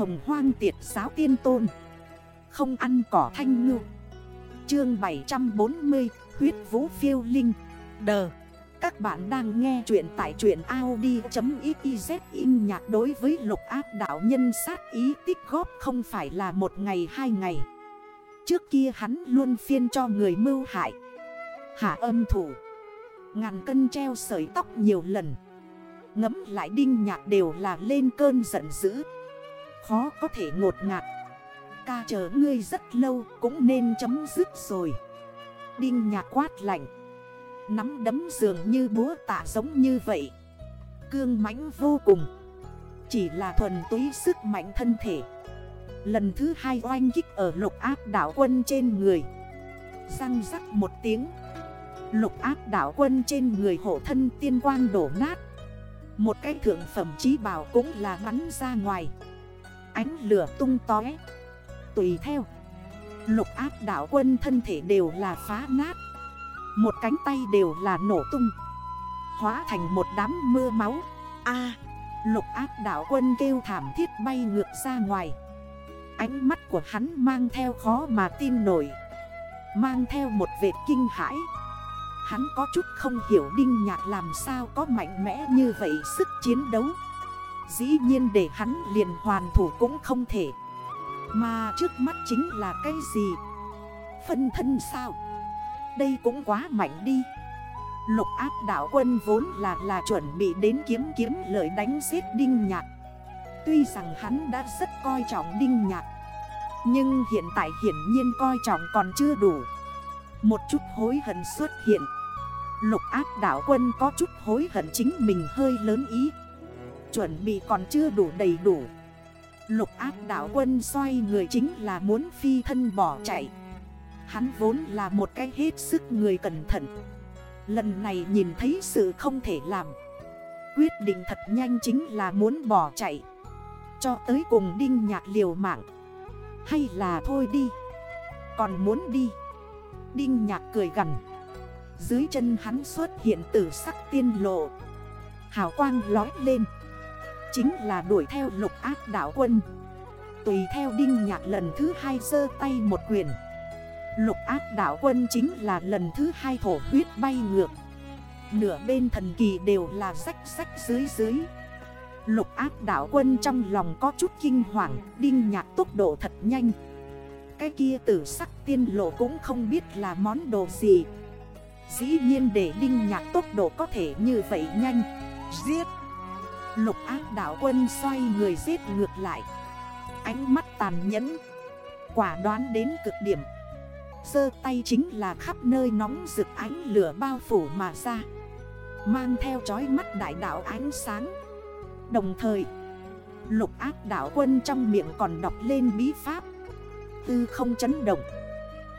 hồng hoang tiệt giáo tiên tôn. Không ăn cỏ thanh ngư. Chương 740 Huyết vũ phiêu linh. Đờ. Các bạn đang nghe chuyện tại truyện Audi.xyz in nhạc đối với lục áp đảo nhân sát ý tích góp không phải là một ngày hai ngày. Trước kia hắn luôn phiên cho người mưu hại. Hạ âm thủ. Ngàn cân treo sợi tóc nhiều lần. Ngấm lại đinh nhạc đều là lên cơn giận dữ. Khó có thể ngột ngạt. Ca chờ ngươi rất lâu cũng nên chấm dứt rồi. Đinh nhạc quát lạnh. Nắm đấm dường như búa tạ giống như vậy. Cương mãnh vô cùng. Chỉ là thuần túy sức mạnh thân thể. Lần thứ hai oanh kích ở lục áp đảo quân trên người. Răng rắc một tiếng. Lục áp đảo quân trên người hộ thân tiên quang đổ nát. Một cái thượng phẩm trí bảo cũng là bắn ra ngoài. Ánh lửa tung tói Tùy theo, Lục áp đảo quân thân thể đều là phá nát. Một cánh tay đều là nổ tung. Hóa thành một đám mưa máu. A, lục áp đảo quân kêu thảm thiết bay ngược ra ngoài. Ánh mắt của hắn mang theo khó mà tin nổi. Mang theo một vệt kinh hãi. Hắn có chút không hiểu Đinh Nhạc làm sao có mạnh mẽ như vậy sức chiến đấu. Dĩ nhiên để hắn liền hoàn thủ cũng không thể. Mà trước mắt chính là cái gì? Phân thân sao? Đây cũng quá mạnh đi. Lục áp đảo quân vốn là là chuẩn bị đến kiếm kiếm lợi đánh giết Đinh Nhạc. Tuy rằng hắn đã rất coi trọng Đinh Nhạc, Nhưng hiện tại hiển nhiên coi trọng còn chưa đủ. Một chút hối hận xuất hiện. Lục áp đảo quân có chút hối hận chính mình hơi lớn ý. Chuẩn bị còn chưa đủ đầy đủ. Lục Ác đảo quân xoay người chính là muốn phi thân bỏ chạy. Hắn vốn là một cái hết sức người cẩn thận. Lần này nhìn thấy sự không thể làm. Quyết định thật nhanh chính là muốn bỏ chạy. Cho tới cùng đinh nhạc liều mạng. Hay là thôi đi. Còn muốn đi. Đinh nhạc cười gần Dưới chân hắn xuất hiện tử sắc tiên lộ. Hào quang lói lên. Chính là đuổi theo lục ác đảo quân. Tùy theo đinh nhạc lần thứ hai sơ tay một quyền. Lục ác đảo quân chính là lần thứ hai thổ huyết bay ngược. Nửa bên thần kỳ đều là sách sách dưới dưới. Lục ác đảo quân trong lòng có chút kinh hoàng, Đinh nhạc tốc độ thật nhanh. Cái kia tử sắc tiên lộ cũng không biết là món đồ gì. Dĩ nhiên để đinh nhạc tốc độ có thể như vậy nhanh. Giết! Lục ác đảo quân xoay người giết ngược lại. Ánh mắt tàn nhẫn. Quả đoán đến cực điểm. Sơ tay chính là khắp nơi nóng rực ánh lửa bao phủ mà ra. Mang theo chói mắt đại đảo ánh sáng. Đồng thời, Lục ác đảo quân trong miệng còn đọc lên bí pháp. Tư không chấn động.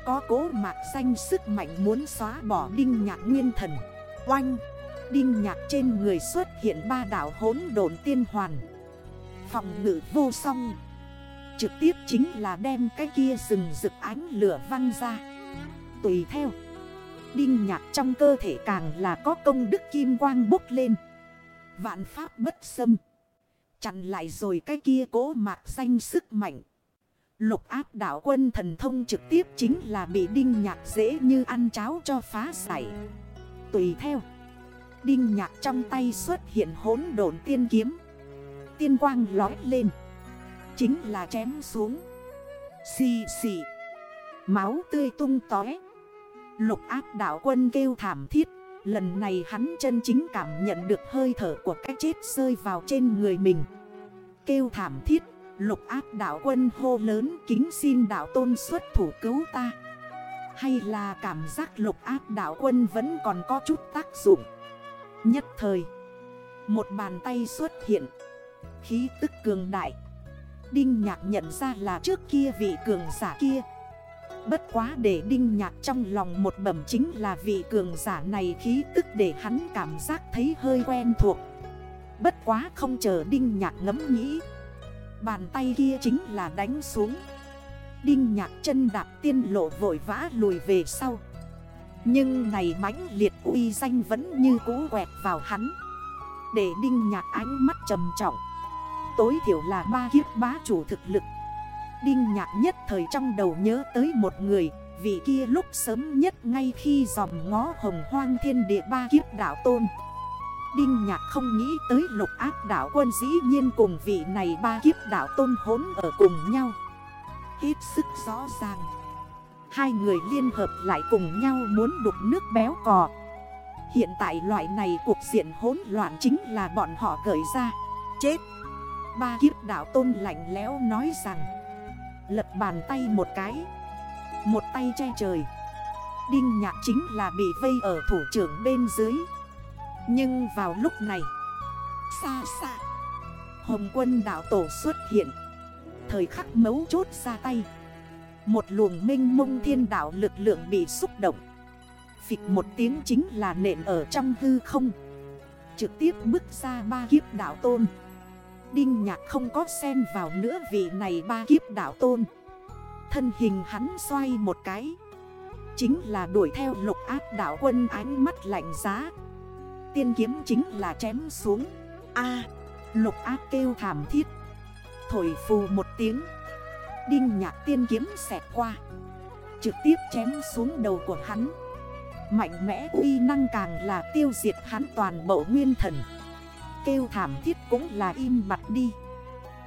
Có cố mạc xanh sức mạnh muốn xóa bỏ đinh nhạc nguyên thần. Oanh! Đinh nhạc trên người xuất hiện ba đảo hốn đồn tiên hoàn. Phòng ngự vô song. Trực tiếp chính là đem cái kia rừng rực ánh lửa văng ra. Tùy theo, Đinh nhạc trong cơ thể càng là có công đức kim quang bốc lên. Vạn pháp bất xâm. Chặn lại rồi cái kia cố mạc xanh sức mạnh. Lục áp đảo quân thần thông trực tiếp chính là bị đinh nhạc dễ như ăn cháo cho phá giải. Tùy theo Đinh nhạc trong tay xuất hiện hốn đồn tiên kiếm. Tiên quang lói lên. Chính là chém xuống. Xì xì. Máu tươi tung tói Lục áp đảo quân kêu thảm thiết. Lần này hắn chân chính cảm nhận được hơi thở của cái chết rơi vào trên người mình. Kêu thảm thiết. Lục áp đảo quân hô lớn kính xin đảo tôn xuất thủ cứu ta. Hay là cảm giác lục áp đảo quân vẫn còn có chút tác dụng? Nhất thời, Một bàn tay xuất hiện. Khí tức cường đại. Đinh nhạc nhận ra là trước kia vị cường giả kia. Bất quá để đinh nhạc trong lòng một bẩm chính là vị cường giả này khí tức để hắn cảm giác thấy hơi quen thuộc. Bất quá không chờ đinh nhạc ngẫm nghĩ, Bàn tay kia chính là đánh xuống. Đinh nhạc chân đạp tiên lộ vội vã lùi về sau. Nhưng này mãnh liệt uy danh vẫn như cũ quẹt vào hắn. Để đinh nhạc ánh mắt trầm trọng. Tối thiểu là ba kiếp bá chủ thực lực. Đinh nhạc nhất thời trong đầu nhớ tới một người, Vị kia lúc sớm nhất ngay khi dòng ngó hồng hoang thiên địa ba kiếp đảo tôn. Đinh nhạc không nghĩ tới lục ác đảo quân dĩ nhiên cùng vị này ba kiếp đảo tôn hốn ở cùng nhau. Hết sức rõ ràng. Hai người liên hợp lại cùng nhau muốn đục nước béo cò. Hiện tại loại này cuộc diện hỗn loạn chính là bọn họ gửi ra. Chết. Ba kiếp đảo tôn lạnh lẽo nói rằng, Lật bàn tay một cái. Một tay che trời. Đinh nhạc chính là bị vây ở thủ trưởng bên dưới. Nhưng vào lúc này, Xa xa, Hồng quân đảo tổ xuất hiện. Thời khắc mấu chốt ra tay. Một luồng minh mông thiên đảo lực lượng bị xúc động. Phịch một tiếng chính là nện ở trong hư không. Trực tiếp bước ra ba kiếp đảo tôn. Đinh nhạc không có xen vào nữa vị này ba kiếp đảo tôn. Thân hình hắn xoay một cái. Chính là đuổi theo lục ác đảo quân ánh mắt lạnh giá. Tiên kiếm chính là chém xuống. A, lục ác kêu thảm thiết. Thổi phù một tiếng. Đinh nhạc tiên kiếm xẹt qua, Trực tiếp chém xuống đầu của hắn. Mạnh mẽ uy năng càng là tiêu diệt hắn toàn bộ nguyên thần. Kêu thảm thiết cũng là im mặt đi.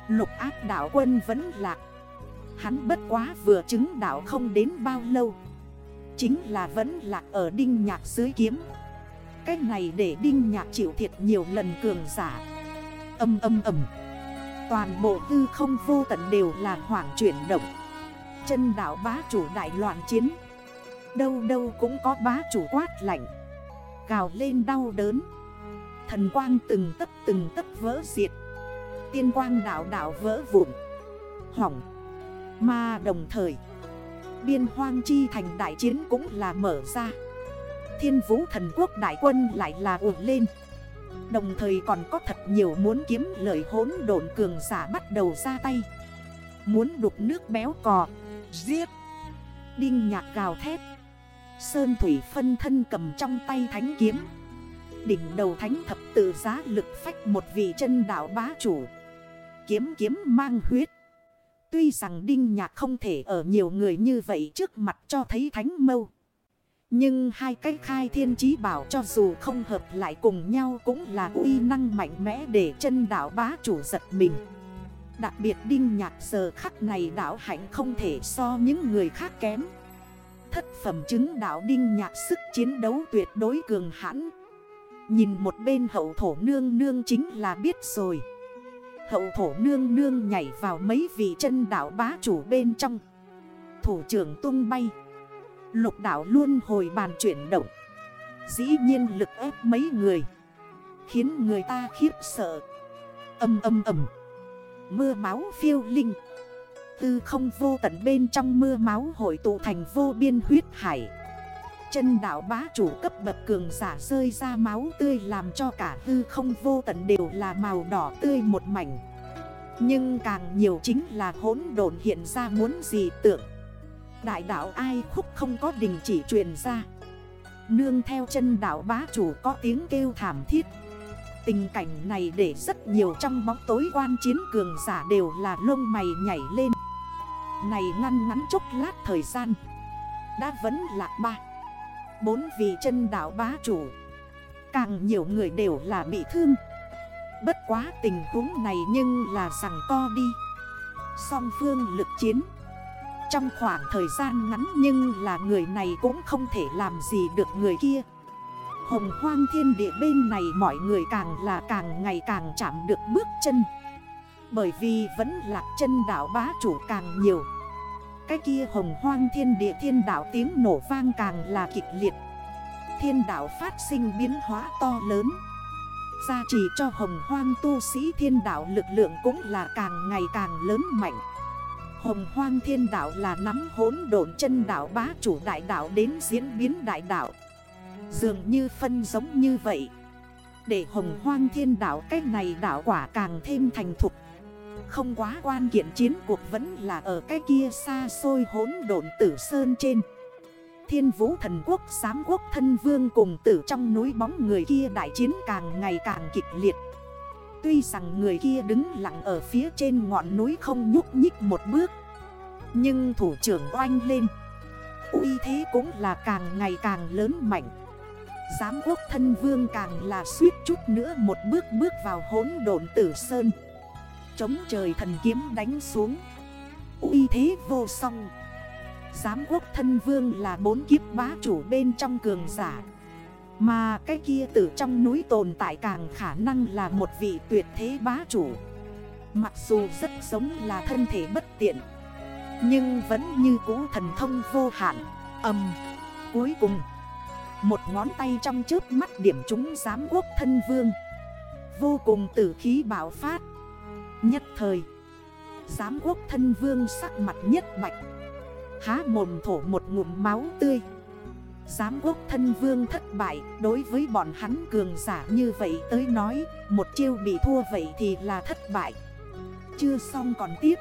Lục ác đảo quân vẫn lạc Hắn bất quá vừa chứng đảo không đến bao lâu. Chính là vẫn lạc ở đinh nhạc dưới kiếm. Cách này để đinh nhạc chịu thiệt nhiều lần cường giả. Âm âm âm. Toàn bộ tư không vô tận đều là hoảng chuyển động. Chân đảo bá chủ đại loạn chiến. Đâu đâu cũng có bá chủ quát lạnh. Gào lên đau đớn. Thần quang từng tấp từng tấp vỡ diệt. Tiên quang đảo đảo vỡ vụn. Hỏng. Mà đồng thời. Biên hoang chi thành đại chiến cũng là mở ra. Thiên vũ thần quốc đại quân lại là ủa lên. Đồng thời còn có thật nhiều muốn kiếm lời hốn độn cường giả bắt đầu ra tay. Muốn đục nước béo cò, Giết, Đinh nhạc gào thét. Sơn Thủy phân thân cầm trong tay thánh kiếm. Đỉnh đầu thánh thập tự giá lực phách một vị chân đảo bá chủ. Kiếm kiếm mang huyết. Tuy rằng Đinh Nhạc không thể ở nhiều người như vậy trước mặt cho thấy thánh mâu nhưng hai cái khai thiên chí bảo cho dù không hợp lại cùng nhau cũng là uy năng mạnh mẽ để chân đảo bá chủ giật mình. Đặc biệt Đinh Nhạc giờ khắc này đảo hạnh không thể so những người khác kém. Thất phẩm chứng đảo Đinh Nhạc sức chiến đấu tuyệt đối cường hãn. Nhìn một bên hậu thổ nương nương chính là biết rồi. Hậu thổ nương nương nhảy vào mấy vị chân đảo bá chủ bên trong. Thủ trưởng tung bay. Lục đảo luôn hồi bàn chuyển động. Dĩ nhiên lực ép mấy người, Khiến người ta khiếp sợ. Âm âm ầm Mưa máu phiêu linh. Tư không vô tận bên trong mưa máu hội tụ thành vô biên huyết hải. Chân đảo bá chủ cấp bậc cường giả rơi ra máu tươi làm cho cả Tư không vô tận đều là màu đỏ tươi một mảnh. Nhưng càng nhiều chính là hỗn độn hiện ra muốn gì tưởng. Đại đảo ai khúc không có đình chỉ truyền ra. Nương theo chân đảo bá chủ có tiếng kêu thảm thiết. Tình cảnh này để rất nhiều trong bóng tối quan chiến cường giả đều là lông mày nhảy lên. Này ngăn ngắn chốc lát thời gian. Đã vẫn lạc ba. Bốn vị chân đảo bá chủ. Càng nhiều người đều là bị thương. Bất quá tình huống này nhưng là rằng co đi. Song phương lực chiến. Trong khoảng thời gian ngắn nhưng là người này cũng không thể làm gì được người kia. Hồng hoang thiên địa bên này mọi người càng là càng ngày càng chạm được bước chân. Bởi vì vẫn lạc chân đảo bá chủ càng nhiều. Cái kia hồng hoang thiên địa thiên đảo tiếng nổ vang càng là kịch liệt. Thiên đảo phát sinh biến hóa to lớn. Gia trì cho hồng hoang tu sĩ thiên đảo lực lượng cũng là càng ngày càng lớn mạnh. Hồng hoang thiên đảo là nắm hốn độn chân đảo bá chủ đại đảo đến diễn biến đại đảo Dường như phân giống như vậy. Để hồng hoang thiên đảo cách này đảo quả càng thêm thành thục. Không quá quan kiện chiến cuộc vẫn là ở cái kia xa xôi hốn độn tử sơn trên. Thiên vũ thần quốc sám quốc thân vương cùng tử trong núi bóng người kia đại chiến càng ngày càng kịch liệt. Tuy rằng người kia đứng lặng ở phía trên ngọn núi không nhúc nhích một bước, Nhưng thủ trưởng oanh lên. Uy thế cũng là càng ngày càng lớn mạnh. Giám quốc thân vương càng là suýt chút nữa một bước bước vào hốn độn tử sơn. Chống trời thần kiếm đánh xuống. Uy thế vô song. Giám quốc thân vương là bốn kiếp bá chủ bên trong cường giả. Mà cái kia từ trong núi tồn tại càng khả năng là một vị tuyệt thế bá chủ. Mặc dù rất giống là thân thể bất tiện, Nhưng vẫn như cũ thần thông vô hạn. Âm Cuối cùng, Một ngón tay trong trước mắt điểm chúng giám quốc thân vương. Vô cùng tử khí bảo phát. Nhất thời, Giám quốc thân vương sắc mặt nhất bạch. Há mồm thổ một ngụm máu tươi. Giám quốc thân vương thất bại, Đối với bọn hắn cường giả như vậy tới nói, Một chiêu bị thua vậy thì là thất bại. Chưa xong còn tiếp.